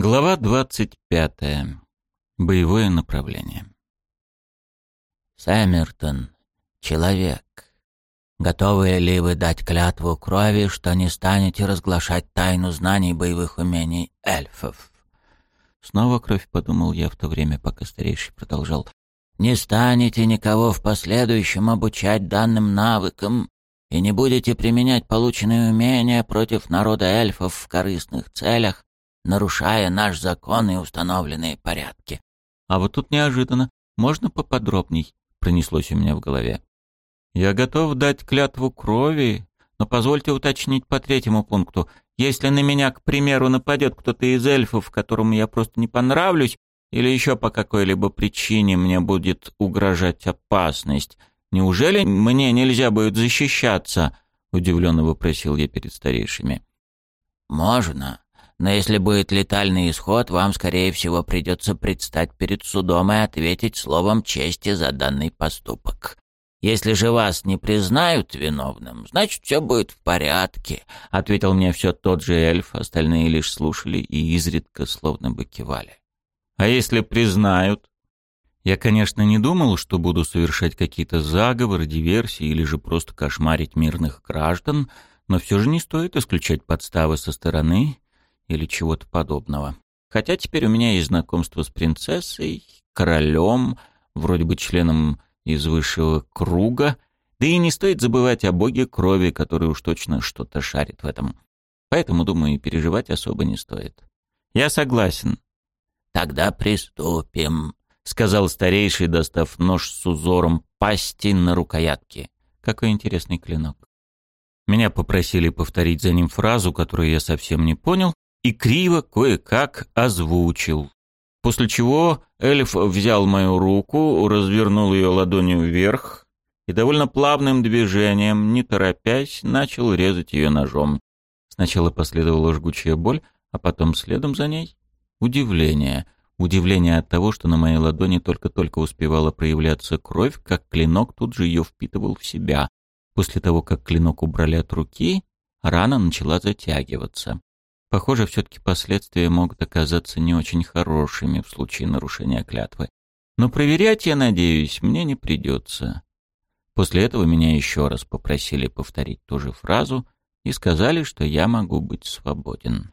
Глава 25. Боевое направление. Сэмертон, человек, готовы ли вы дать клятву крови, что не станете разглашать тайну знаний боевых умений эльфов? Снова кровь, подумал я в то время, пока старейший продолжал. Не станете никого в последующем обучать данным навыкам и не будете применять полученные умения против народа эльфов в корыстных целях, нарушая наш закон и установленные порядки. А вот тут неожиданно. Можно поподробней? Пронеслось у меня в голове. Я готов дать клятву крови, но позвольте уточнить по третьему пункту. Если на меня, к примеру, нападет кто-то из эльфов, которому я просто не понравлюсь, или еще по какой-либо причине мне будет угрожать опасность, неужели мне нельзя будет защищаться? Удивленно вопросил я перед старейшими. Можно, но если будет летальный исход, вам, скорее всего, придется предстать перед судом и ответить словом чести за данный поступок. Если же вас не признают виновным, значит, все будет в порядке», — ответил мне все тот же эльф, остальные лишь слушали и изредка словно бы кивали. «А если признают?» Я, конечно, не думал, что буду совершать какие-то заговоры, диверсии или же просто кошмарить мирных граждан, но все же не стоит исключать подставы со стороны или чего-то подобного. Хотя теперь у меня есть знакомство с принцессой, королем, вроде бы членом из высшего круга, да и не стоит забывать о боге крови, который уж точно что-то шарит в этом. Поэтому, думаю, переживать особо не стоит. Я согласен. Тогда приступим, сказал старейший, достав нож с узором пасти на рукоятке. Какой интересный клинок. Меня попросили повторить за ним фразу, которую я совсем не понял, и криво кое-как озвучил. После чего эльф взял мою руку, развернул ее ладонью вверх и довольно плавным движением, не торопясь, начал резать ее ножом. Сначала последовала жгучая боль, а потом следом за ней — удивление. Удивление от того, что на моей ладони только-только успевала проявляться кровь, как клинок тут же ее впитывал в себя. После того, как клинок убрали от руки, рана начала затягиваться. Похоже, все-таки последствия могут оказаться не очень хорошими в случае нарушения клятвы. Но проверять, я надеюсь, мне не придется. После этого меня еще раз попросили повторить ту же фразу и сказали, что я могу быть свободен.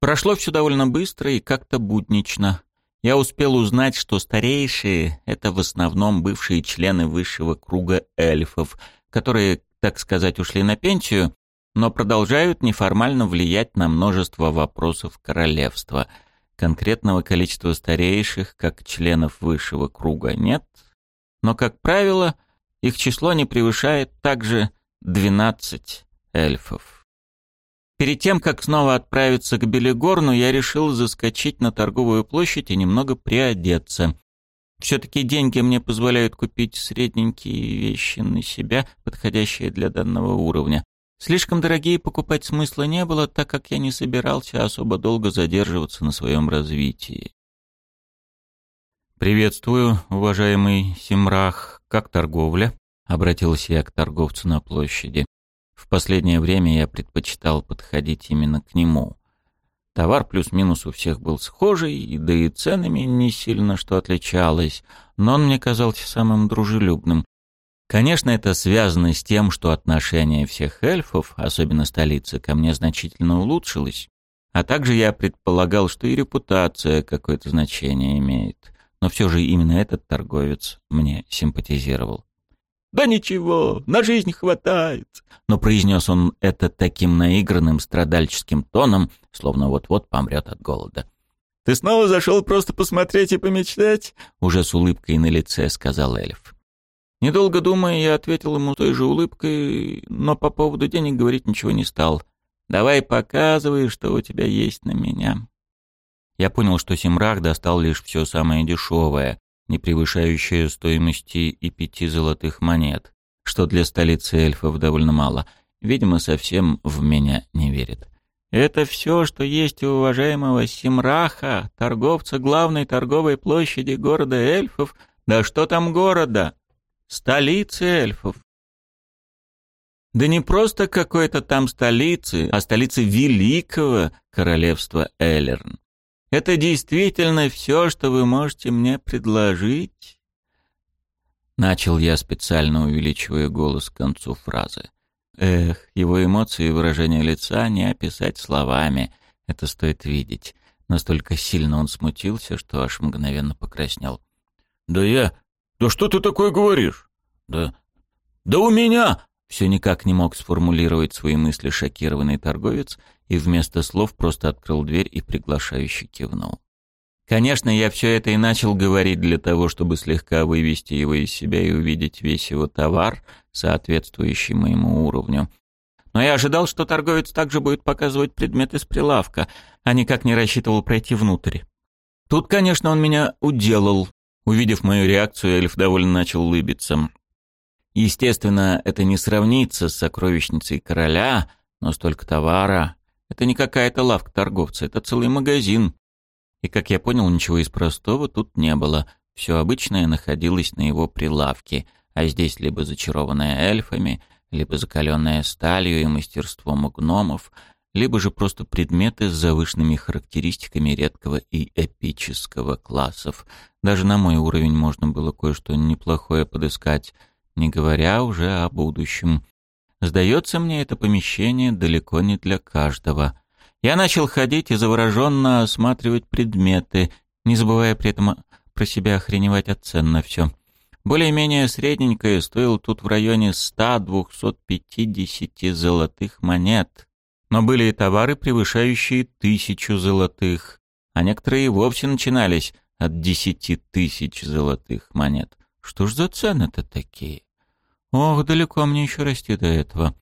Прошло все довольно быстро и как-то буднично. Я успел узнать, что старейшие — это в основном бывшие члены высшего круга эльфов, которые, так сказать, ушли на пенсию но продолжают неформально влиять на множество вопросов королевства. Конкретного количества старейших, как членов высшего круга, нет, но, как правило, их число не превышает также 12 эльфов. Перед тем, как снова отправиться к Белигорну, я решил заскочить на торговую площадь и немного приодеться. Все-таки деньги мне позволяют купить средненькие вещи на себя, подходящие для данного уровня. Слишком дорогие покупать смысла не было, так как я не собирался особо долго задерживаться на своем развитии. «Приветствую, уважаемый Симрах. Как торговля?» — обратился я к торговцу на площади. В последнее время я предпочитал подходить именно к нему. Товар плюс-минус у всех был схожий, да и ценами не сильно что отличалось, но он мне казался самым дружелюбным, Конечно, это связано с тем, что отношение всех эльфов, особенно столицы, ко мне значительно улучшилось. А также я предполагал, что и репутация какое-то значение имеет. Но все же именно этот торговец мне симпатизировал. «Да ничего, на жизнь хватает!» Но произнес он это таким наигранным страдальческим тоном, словно вот-вот помрет от голода. «Ты снова зашел просто посмотреть и помечтать?» Уже с улыбкой на лице сказал эльф. Недолго думая, я ответил ему той же улыбкой, но по поводу денег говорить ничего не стал. «Давай показывай, что у тебя есть на меня». Я понял, что Симрах достал лишь все самое дешевое, не превышающее стоимости и пяти золотых монет, что для столицы эльфов довольно мало. Видимо, совсем в меня не верит. Это все, что есть у уважаемого Симраха, торговца главной торговой площади города эльфов. Да что там города? Столицы эльфов. Да не просто какой-то там столицы, а столицы великого королевства Эллерн. Это действительно все, что вы можете мне предложить?» Начал я, специально увеличивая голос к концу фразы. Эх, его эмоции и выражение лица не описать словами. Это стоит видеть. Настолько сильно он смутился, что аж мгновенно покраснел. «Да я... Да что ты такое говоришь? Да... Да у меня...» Все никак не мог сформулировать свои мысли шокированный торговец и вместо слов просто открыл дверь и приглашающе кивнул. Конечно, я все это и начал говорить для того, чтобы слегка вывести его из себя и увидеть весь его товар, соответствующий моему уровню. Но я ожидал, что торговец также будет показывать предметы с прилавка, а никак не рассчитывал пройти внутрь. Тут, конечно, он меня уделал. Увидев мою реакцию, эльф довольно начал улыбиться. Естественно, это не сравнится с сокровищницей короля, но столько товара. Это не какая-то лавка торговца, это целый магазин. И, как я понял, ничего из простого тут не было. Все обычное находилось на его прилавке, а здесь либо зачарованное эльфами, либо закаленное сталью и мастерством гномов, либо же просто предметы с завышенными характеристиками редкого и эпического классов. Даже на мой уровень можно было кое-что неплохое подыскать, не говоря уже о будущем. Сдается мне, это помещение далеко не для каждого. Я начал ходить и завороженно осматривать предметы, не забывая при этом про себя охреневать от цен на все. Более-менее средненькое стоило тут в районе 100-250 золотых монет. Но были и товары, превышающие тысячу золотых, а некоторые вовсе начинались от десяти тысяч золотых монет. Что ж за цены-то такие? Ох, далеко мне еще расти до этого.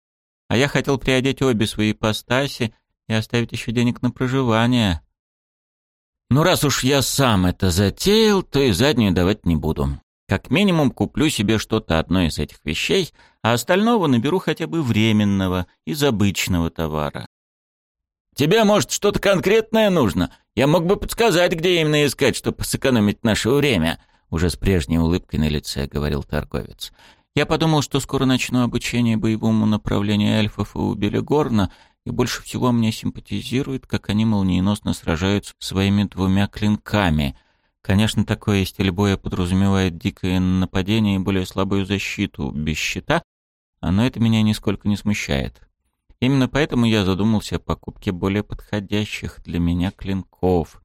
А я хотел приодеть обе свои постаси и оставить еще денег на проживание. Ну, раз уж я сам это затеял, то и заднюю давать не буду. Как минимум куплю себе что-то одно из этих вещей, а остального наберу хотя бы временного, из обычного товара. «Тебе, может, что-то конкретное нужно? Я мог бы подсказать, где именно искать, чтобы сэкономить наше время», уже с прежней улыбкой на лице говорил торговец. Я подумал, что скоро начну обучение боевому направлению эльфов и у Белигорна, и больше всего мне симпатизирует, как они молниеносно сражаются своими двумя клинками — Конечно, такое стиль боя подразумевает дикое нападение и более слабую защиту без щита, но это меня нисколько не смущает. Именно поэтому я задумался о покупке более подходящих для меня клинков.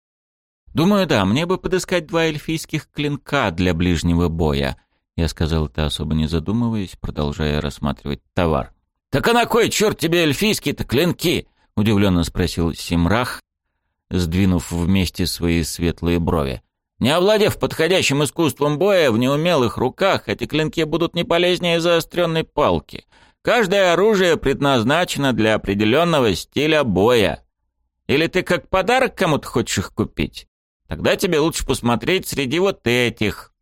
Думаю, да, мне бы подыскать два эльфийских клинка для ближнего боя. Я сказал это особо не задумываясь, продолжая рассматривать товар. «Так а на кой черт тебе эльфийские-то клинки?» — удивленно спросил Симрах, сдвинув вместе свои светлые брови. Не овладев подходящим искусством боя в неумелых руках, эти клинки будут не полезнее заостренной палки. Каждое оружие предназначено для определенного стиля боя. Или ты как подарок кому-то хочешь их купить? Тогда тебе лучше посмотреть среди вот этих.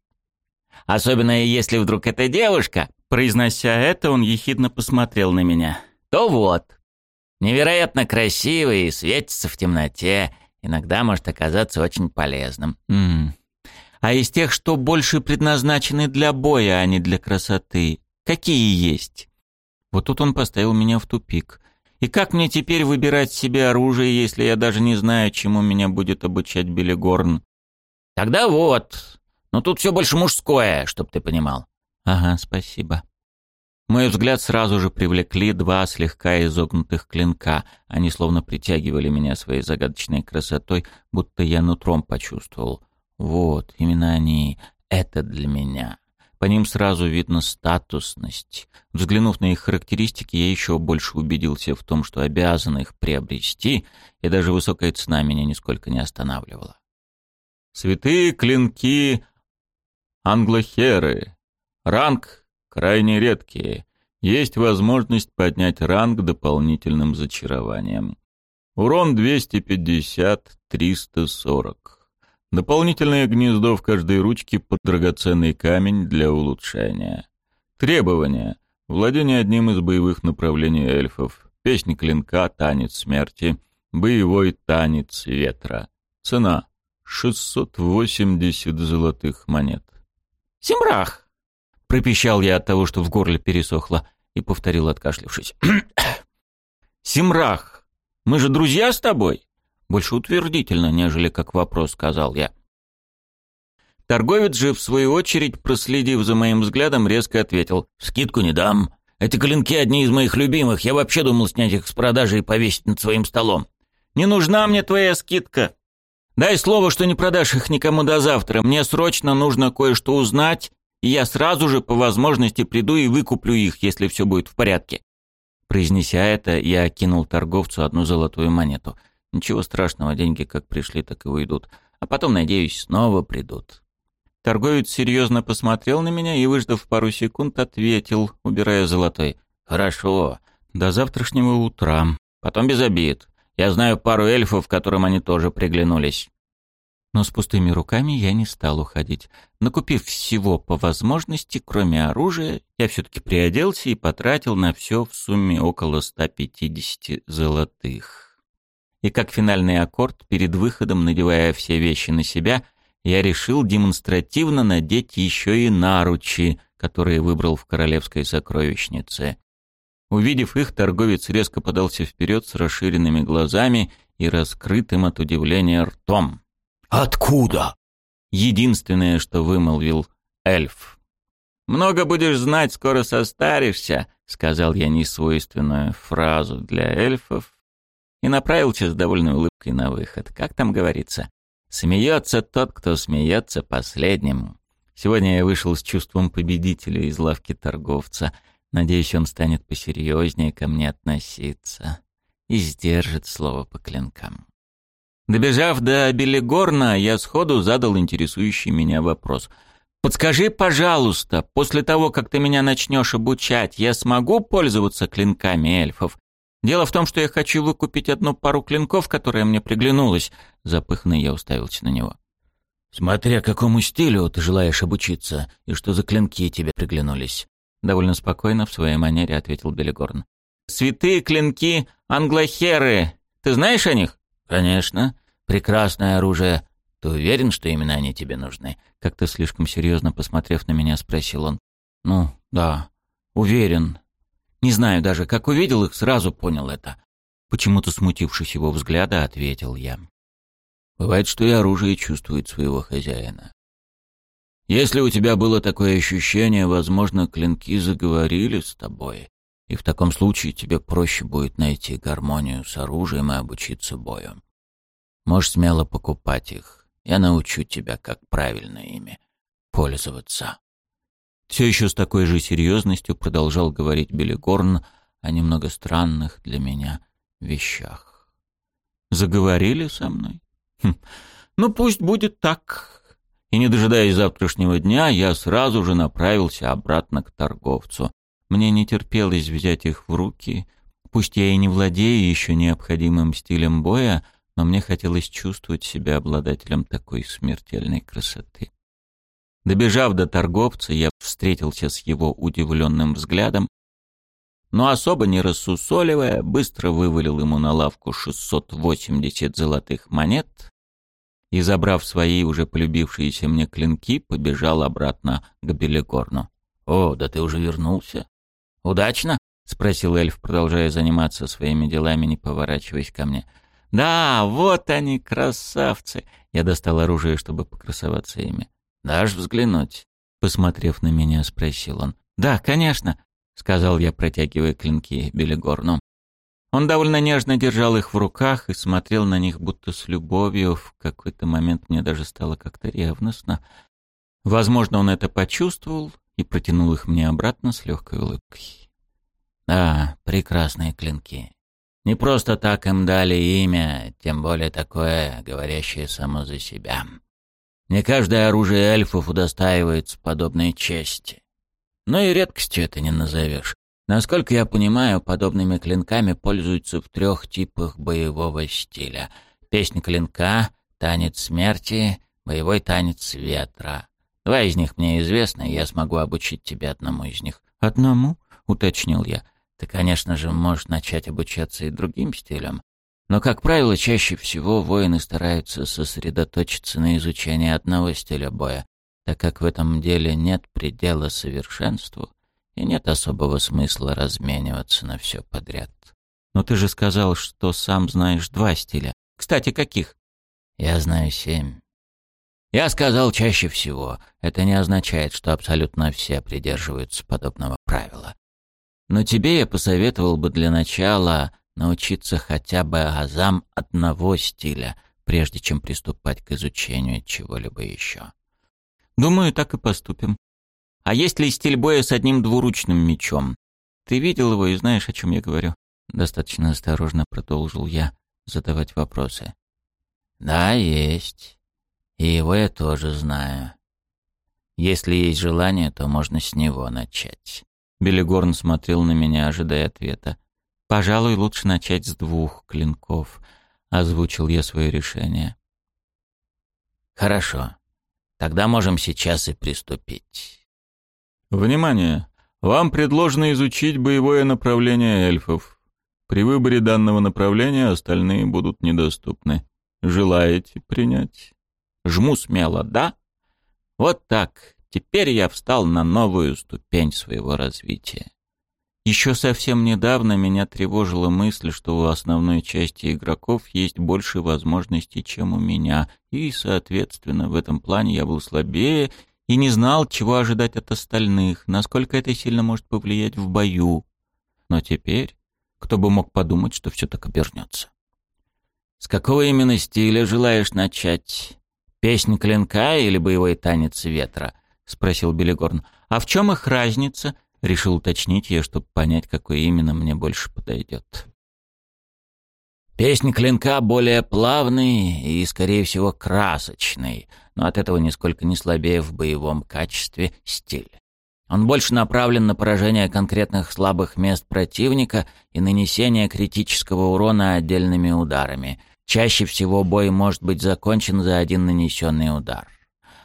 Особенно если вдруг это девушка. Произнося это, он ехидно посмотрел на меня. То вот. Невероятно красивый и светится в темноте иногда может оказаться очень полезным. М -м. А из тех, что больше предназначены для боя, а не для красоты, какие есть? Вот тут он поставил меня в тупик. И как мне теперь выбирать себе оружие, если я даже не знаю, чему меня будет обучать Белигорн? Тогда вот. Но тут все больше мужское, чтоб ты понимал. Ага, спасибо. Мой взгляд сразу же привлекли два слегка изогнутых клинка. Они словно притягивали меня своей загадочной красотой, будто я нутром почувствовал. Вот, именно они. Это для меня. По ним сразу видно статусность. Взглянув на их характеристики, я еще больше убедился в том, что обязан их приобрести, и даже высокая цена меня нисколько не останавливала. Святые клинки англохеры. Ранг крайне редкие. Есть возможность поднять ранг дополнительным зачарованием. Урон 250-340. Дополнительное гнездо в каждой ручке под драгоценный камень для улучшения. Требования. Владение одним из боевых направлений эльфов. Песня клинка, танец смерти. Боевой танец ветра. Цена. 680 золотых монет. «Симрах!» Пропищал я от того, что в горле пересохло. и повторил, откашлившись. «Симрах, мы же друзья с тобой?» Больше утвердительно, нежели как вопрос, сказал я. Торговец же, в свою очередь, проследив за моим взглядом, резко ответил. «Скидку не дам. Эти клинки одни из моих любимых. Я вообще думал снять их с продажи и повесить над своим столом. Не нужна мне твоя скидка. Дай слово, что не продашь их никому до завтра. Мне срочно нужно кое-что узнать, и я сразу же по возможности приду и выкуплю их, если все будет в порядке». Произнеся это, я кинул торговцу одну золотую монету. Ничего страшного, деньги как пришли, так и уйдут. А потом, надеюсь, снова придут. Торговец серьезно посмотрел на меня и, выждав пару секунд, ответил, убирая золотой. «Хорошо. До завтрашнего утра. Потом без обид. Я знаю пару эльфов, которым они тоже приглянулись». Но с пустыми руками я не стал уходить. Накупив всего по возможности, кроме оружия, я все-таки приоделся и потратил на все в сумме около 150 золотых. И как финальный аккорд, перед выходом, надевая все вещи на себя — я решил демонстративно надеть еще и наручи, которые выбрал в королевской сокровищнице. Увидев их, торговец резко подался вперед с расширенными глазами и раскрытым от удивления ртом. «Откуда?» Единственное, что вымолвил эльф. «Много будешь знать, скоро состаришься», — сказал я несвойственную фразу для эльфов и направился с довольной улыбкой на выход. Как там говорится? Смеется тот, кто смеется последним. Сегодня я вышел с чувством победителя из лавки торговца. Надеюсь, он станет посерьезнее ко мне относиться и сдержит слово по клинкам. Добежав до Белигорна, я сходу задал интересующий меня вопрос. «Подскажи, пожалуйста, после того, как ты меня начнешь обучать, я смогу пользоваться клинками эльфов? Дело в том, что я хочу выкупить одну пару клинков, которая мне приглянулась. Запыханный я уставился на него. «Смотря какому стилю ты желаешь обучиться, и что за клинки тебе приглянулись?» Довольно спокойно в своей манере ответил Белигорн. «Святые клинки англохеры. Ты знаешь о них?» «Конечно. Прекрасное оружие. Ты уверен, что именно они тебе нужны?» Как-то слишком серьезно посмотрев на меня, спросил он. «Ну, да, уверен. Не знаю даже, как увидел их, сразу понял это. Почему-то смутившись его взгляда, ответил я. Бывает, что и оружие чувствует своего хозяина. Если у тебя было такое ощущение, возможно, клинки заговорили с тобой, и в таком случае тебе проще будет найти гармонию с оружием и обучиться бою. Можешь смело покупать их. Я научу тебя, как правильно ими пользоваться. Все еще с такой же серьезностью продолжал говорить Белигорн о немного странных для меня вещах. «Заговорили со мной? Хм. Ну, пусть будет так». И не дожидаясь завтрашнего дня, я сразу же направился обратно к торговцу. Мне не терпелось взять их в руки. Пусть я и не владею еще необходимым стилем боя, но мне хотелось чувствовать себя обладателем такой смертельной красоты. Добежав до торговца, я встретился с его удивленным взглядом, но особо не рассусоливая, быстро вывалил ему на лавку 680 золотых монет и, забрав свои уже полюбившиеся мне клинки, побежал обратно к Белигорну. «О, да ты уже вернулся!» «Удачно?» — спросил эльф, продолжая заниматься своими делами, не поворачиваясь ко мне. «Да, вот они, красавцы!» Я достал оружие, чтобы покрасоваться ими. «Дашь взглянуть?» Посмотрев на меня, спросил он. «Да, конечно», — сказал я, протягивая клинки Белигорну. Он довольно нежно держал их в руках и смотрел на них будто с любовью. В какой-то момент мне даже стало как-то ревностно. Возможно, он это почувствовал и протянул их мне обратно с легкой улыбкой. Да, прекрасные клинки. Не просто так им дали имя, тем более такое, говорящее само за себя. Не каждое оружие эльфов удостаивается подобной чести. Но и редкостью это не назовешь. Насколько я понимаю, подобными клинками пользуются в трех типах боевого стиля. Песня клинка, танец смерти, боевой танец ветра. Два из них мне известны, и я смогу обучить тебя одному из них. «Одному?» — уточнил я. «Ты, конечно же, можешь начать обучаться и другим стилям, но, как правило, чаще всего воины стараются сосредоточиться на изучении одного стиля боя, так как в этом деле нет предела совершенству, и нет особого смысла размениваться на все подряд. Но ты же сказал, что сам знаешь два стиля. Кстати, каких? Я знаю семь. Я сказал чаще всего. Это не означает, что абсолютно все придерживаются подобного правила. Но тебе я посоветовал бы для начала научиться хотя бы азам одного стиля, прежде чем приступать к изучению чего-либо еще. Думаю, так и поступим. А есть ли стиль боя с одним двуручным мечом? Ты видел его и знаешь, о чем я говорю? Достаточно осторожно продолжил я задавать вопросы. Да, есть. И его я тоже знаю. Если есть желание, то можно с него начать. Белигорн смотрел на меня, ожидая ответа. «Пожалуй, лучше начать с двух клинков», — озвучил я свое решение. «Хорошо. Тогда можем сейчас и приступить». «Внимание! Вам предложено изучить боевое направление эльфов. При выборе данного направления остальные будут недоступны. Желаете принять?» Жму смело «да». Вот так. Теперь я встал на новую ступень своего развития. Еще совсем недавно меня тревожила мысль, что у основной части игроков есть больше возможностей, чем у меня, и, соответственно, в этом плане я был слабее и не знал, чего ожидать от остальных, насколько это сильно может повлиять в бою. Но теперь кто бы мог подумать, что все так обернется. «С какого именно стиля желаешь начать? Песнь клинка или боевой танец ветра?» — спросил Белигорн. «А в чем их разница?» Решил уточнить я, чтобы понять, какой именно мне больше подойдет. Песнь клинка более плавный и, скорее всего, красочный, но от этого нисколько не слабее в боевом качестве стиль. Он больше направлен на поражение конкретных слабых мест противника и нанесение критического урона отдельными ударами. Чаще всего бой может быть закончен за один нанесенный удар.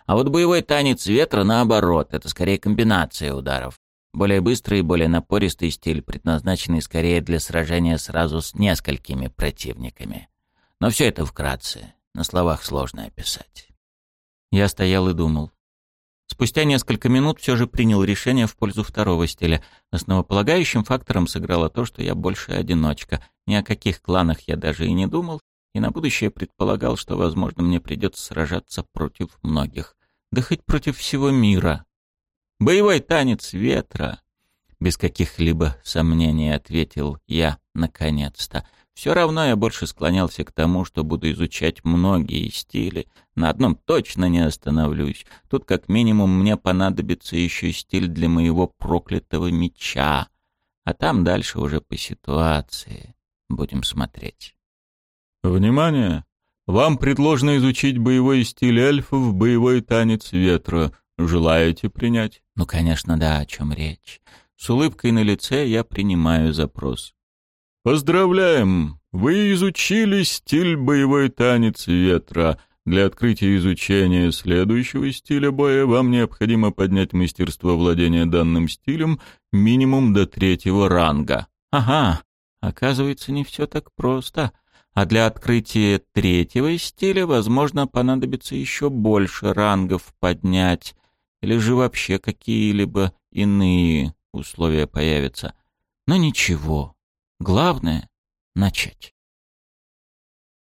А вот боевой танец ветра наоборот, это скорее комбинация ударов. Более быстрый и более напористый стиль, предназначенный скорее для сражения сразу с несколькими противниками. Но все это вкратце, на словах сложно описать. Я стоял и думал. Спустя несколько минут все же принял решение в пользу второго стиля. Основополагающим фактором сыграло то, что я больше одиночка. Ни о каких кланах я даже и не думал, и на будущее предполагал, что, возможно, мне придется сражаться против многих. Да хоть против всего мира. Боевой танец ветра. Без каких-либо сомнений ответил я, наконец-то. Все равно я больше склонялся к тому, что буду изучать многие стили. На одном точно не остановлюсь. Тут как минимум мне понадобится еще стиль для моего проклятого меча. А там дальше уже по ситуации будем смотреть. Внимание! Вам предложено изучить боевой стиль эльфов, боевой танец ветра. Желаете принять? Ну, конечно, да, о чем речь. С улыбкой на лице я принимаю запрос. Поздравляем! Вы изучили стиль боевой танец ветра. Для открытия изучения следующего стиля боя вам необходимо поднять мастерство владения данным стилем минимум до третьего ранга. Ага, оказывается, не все так просто. А для открытия третьего стиля, возможно, понадобится еще больше рангов поднять или же вообще какие-либо иные условия появятся. Но ничего, главное — начать.